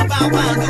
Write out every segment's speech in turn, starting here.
I'm about Bye.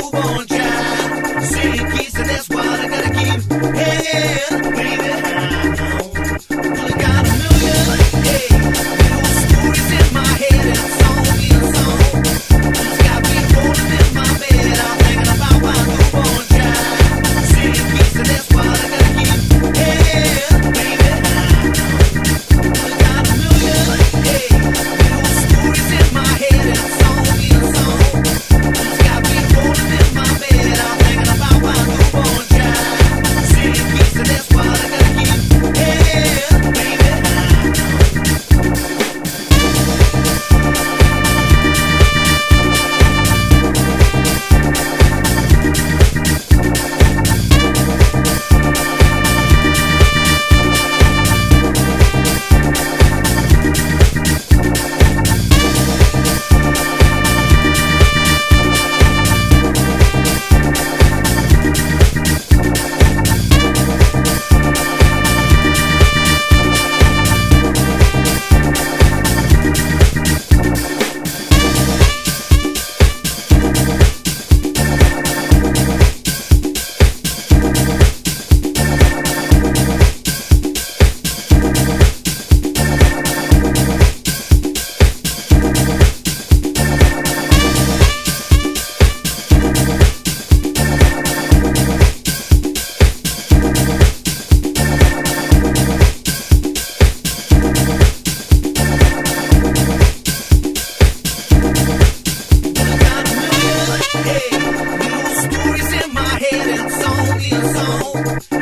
Oh.